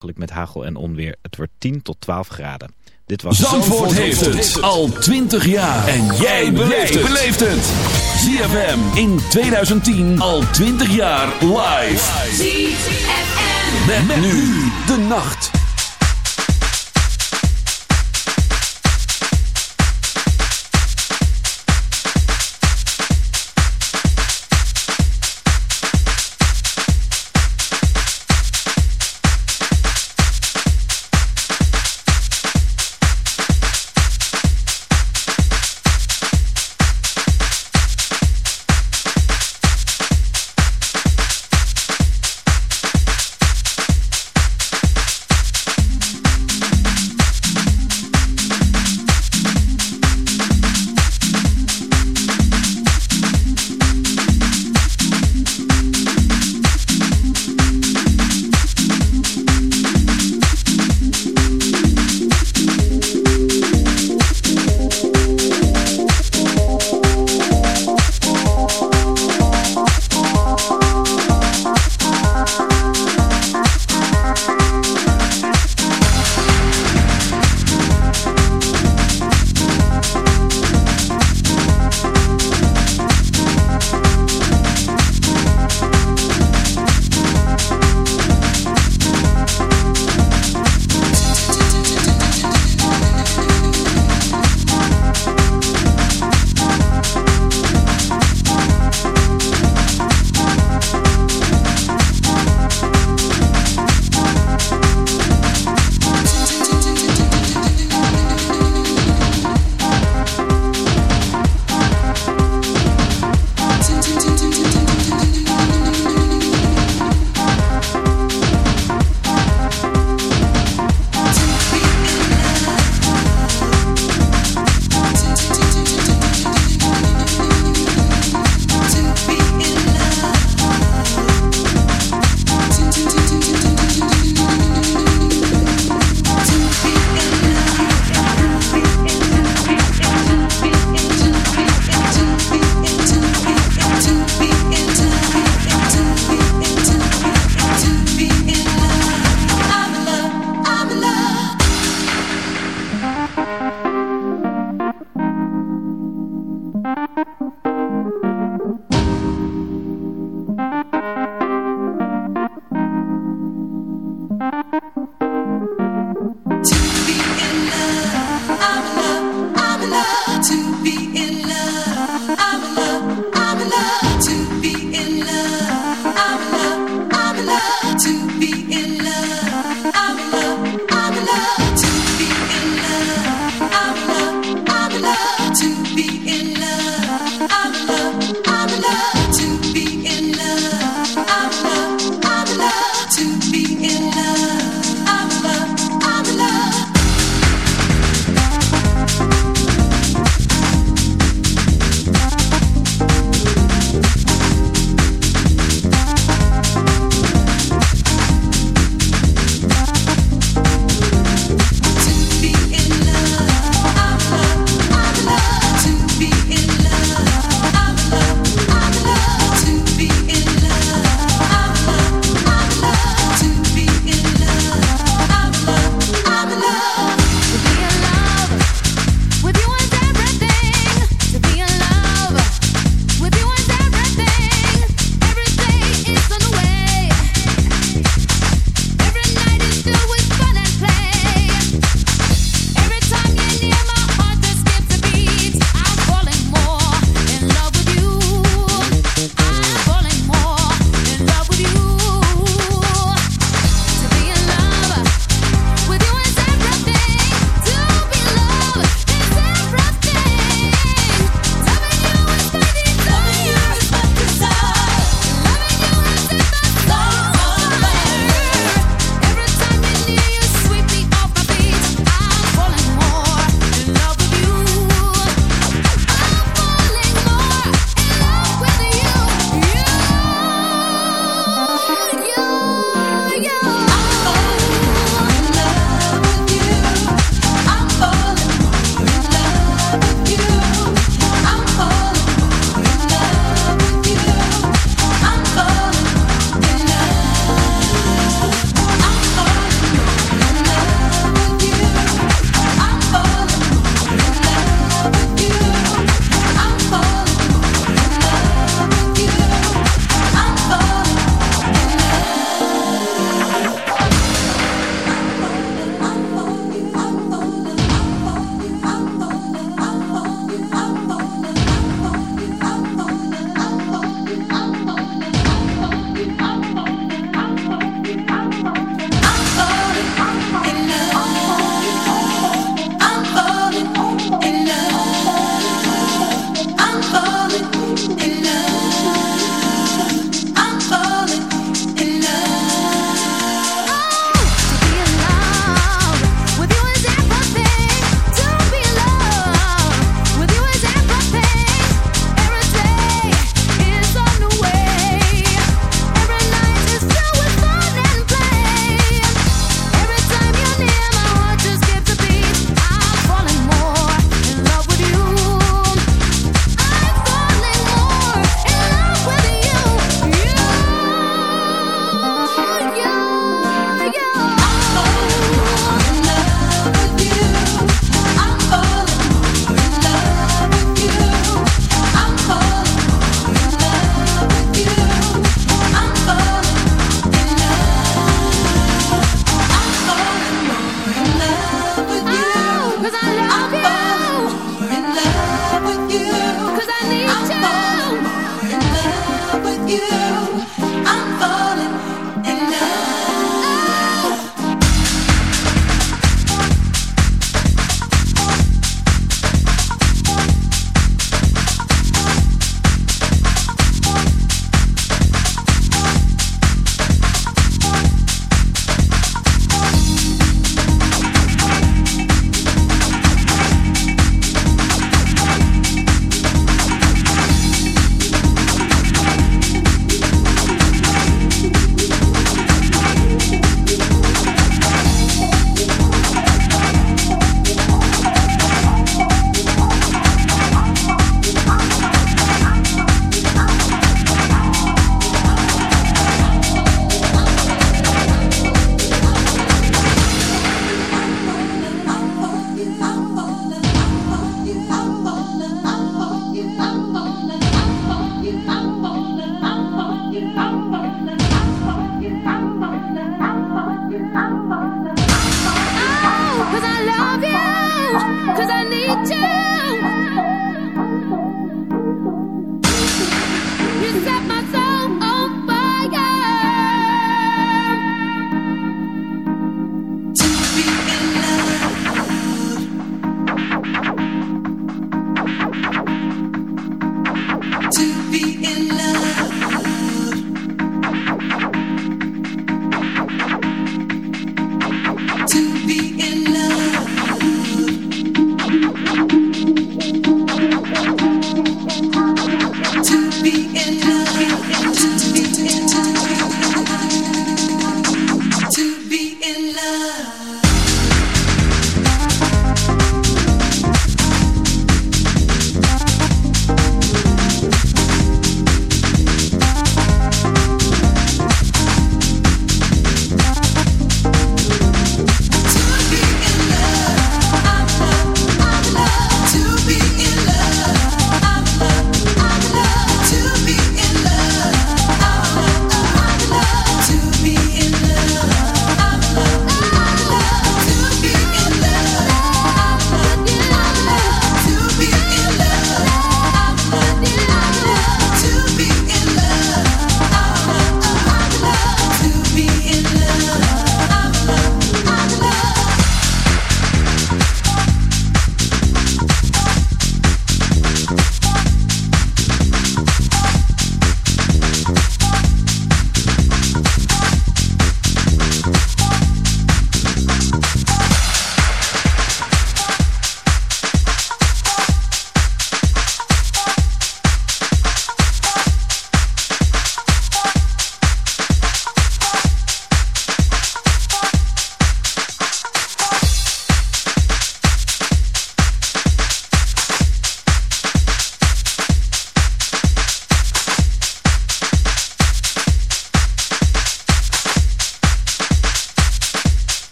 met hagel en onweer. Het wordt 10 tot 12 graden. Dit was Zandvoort, Zandvoort heeft het al 20 jaar. En jij beleeft het. ZFM in 2010 al 20 jaar live. ZFM. Met, met nu de nacht.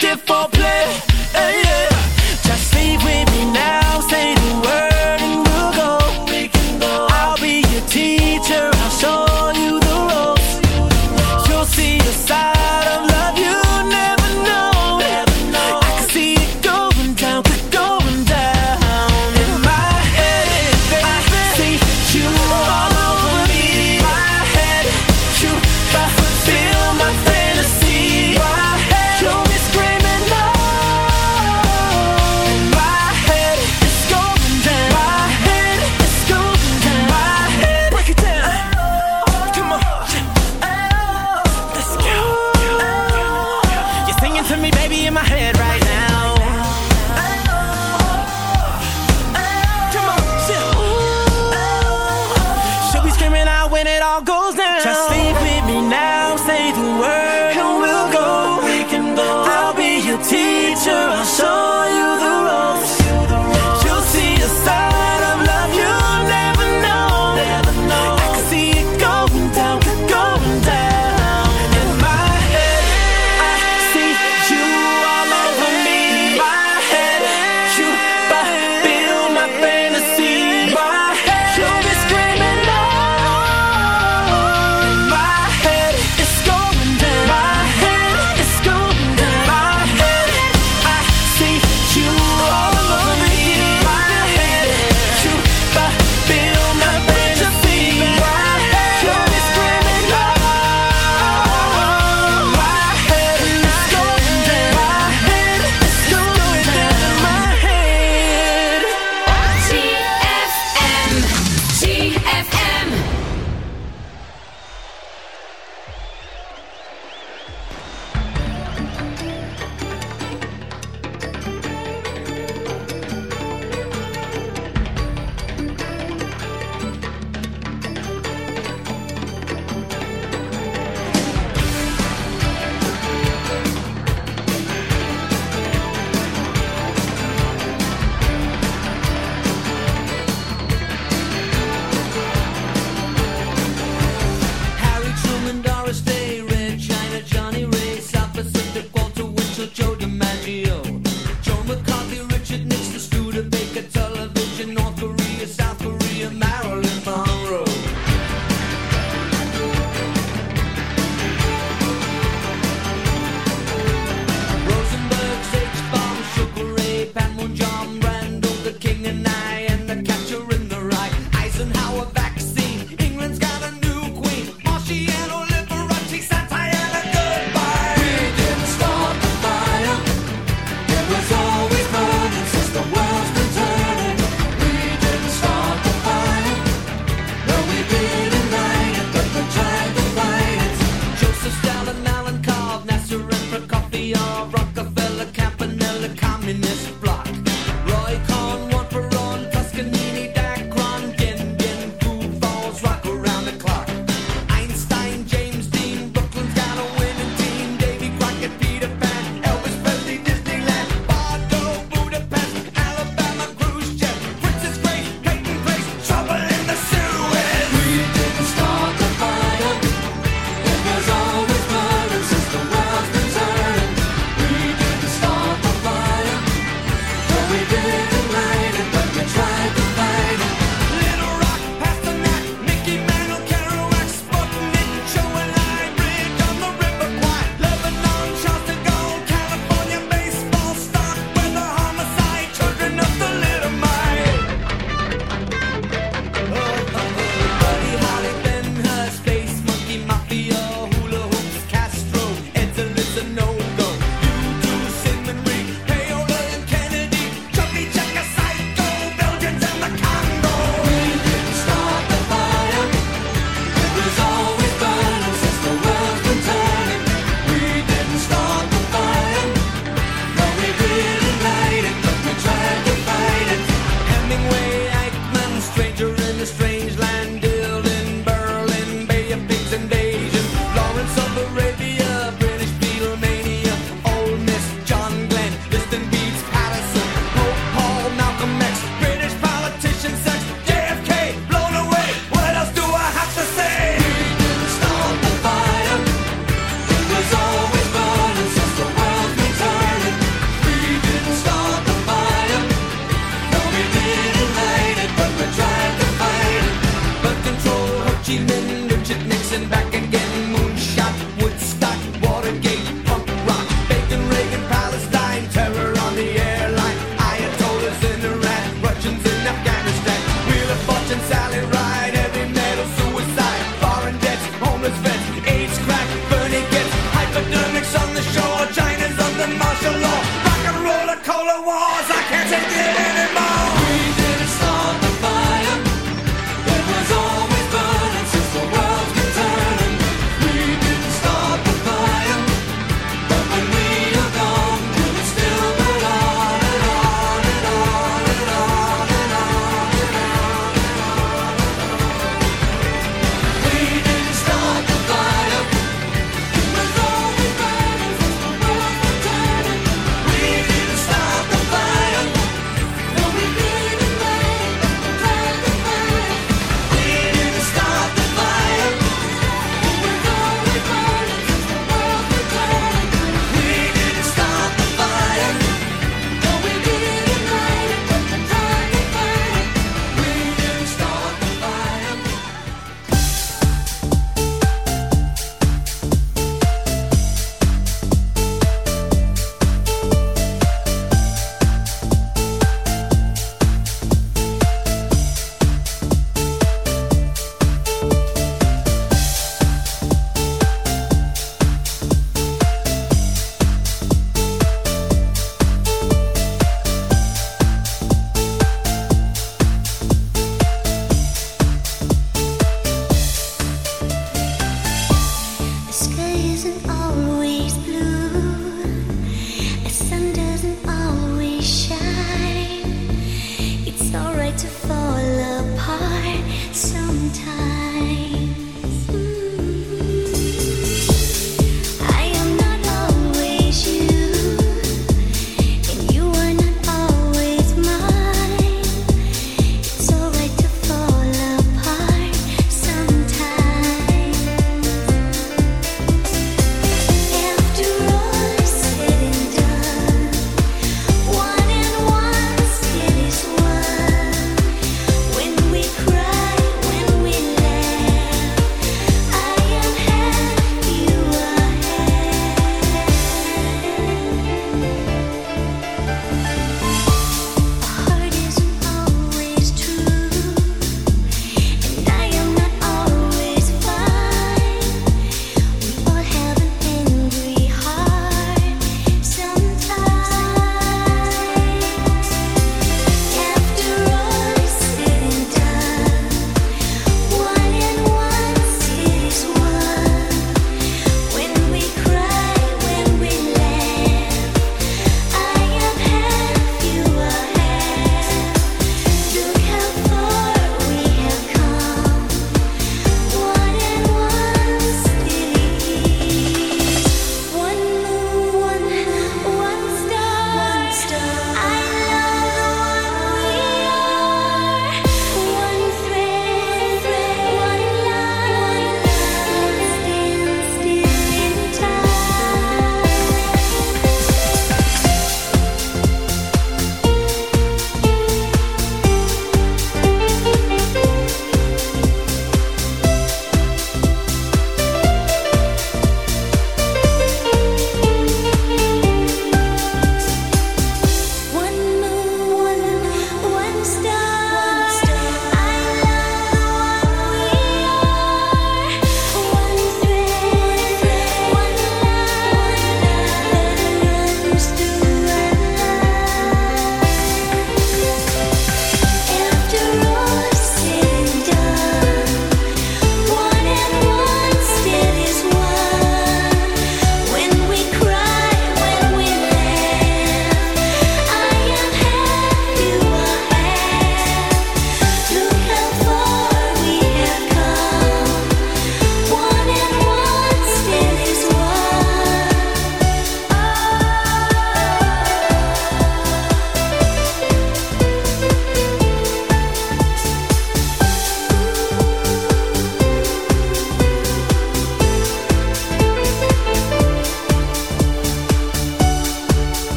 gift for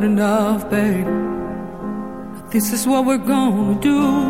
Heard enough, babe? This is what we're gonna do.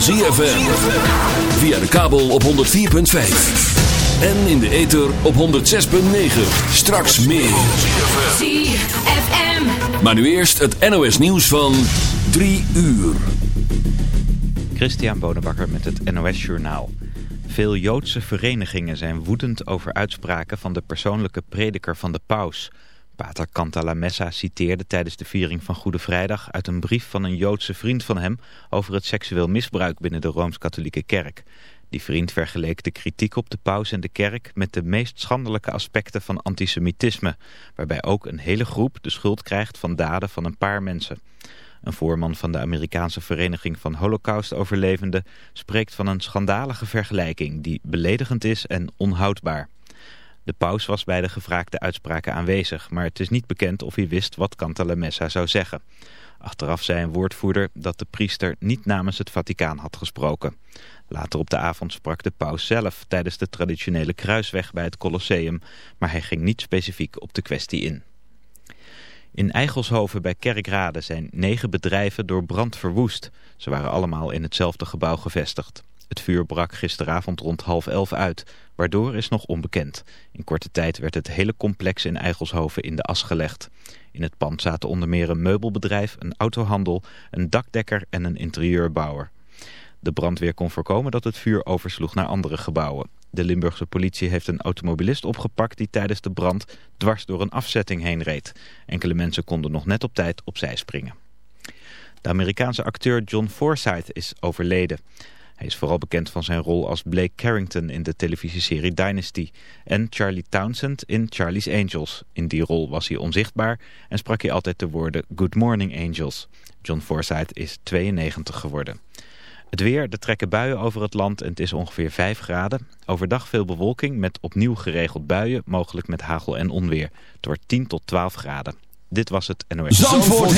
Van ZFM. Via de kabel op 104.5. En in de ether op 106.9. Straks meer. ZFM. Maar nu eerst het NOS nieuws van 3 uur. Christian Bonenbakker met het NOS Journaal. Veel Joodse verenigingen zijn woedend over uitspraken van de persoonlijke prediker van de paus. Pater Cantalamessa citeerde tijdens de viering van Goede Vrijdag uit een brief van een Joodse vriend van hem over het seksueel misbruik binnen de Rooms-Katholieke Kerk. Die vriend vergeleek de kritiek op de paus en de kerk met de meest schandelijke aspecten van antisemitisme, waarbij ook een hele groep de schuld krijgt van daden van een paar mensen. Een voorman van de Amerikaanse Vereniging van Holocaust-overlevenden spreekt van een schandalige vergelijking die beledigend is en onhoudbaar. De paus was bij de gevraagde uitspraken aanwezig, maar het is niet bekend of hij wist wat Cantalamessa zou zeggen. Achteraf zei een woordvoerder dat de priester niet namens het Vaticaan had gesproken. Later op de avond sprak de paus zelf tijdens de traditionele kruisweg bij het Colosseum, maar hij ging niet specifiek op de kwestie in. In Eigelshoven bij Kerkrade zijn negen bedrijven door brand verwoest. Ze waren allemaal in hetzelfde gebouw gevestigd. Het vuur brak gisteravond rond half elf uit, waardoor is nog onbekend. In korte tijd werd het hele complex in Eigelshoven in de as gelegd. In het pand zaten onder meer een meubelbedrijf, een autohandel, een dakdekker en een interieurbouwer. De brandweer kon voorkomen dat het vuur oversloeg naar andere gebouwen. De Limburgse politie heeft een automobilist opgepakt die tijdens de brand dwars door een afzetting heen reed. Enkele mensen konden nog net op tijd opzij springen. De Amerikaanse acteur John Forsythe is overleden. Hij is vooral bekend van zijn rol als Blake Carrington in de televisieserie Dynasty en Charlie Townsend in Charlie's Angels. In die rol was hij onzichtbaar en sprak hij altijd de woorden Good Morning Angels. John Forsythe is 92 geworden. Het weer, er trekken buien over het land en het is ongeveer 5 graden. Overdag veel bewolking met opnieuw geregeld buien, mogelijk met hagel en onweer. Het wordt 10 tot 12 graden. Dit was het NOS. Zandvoort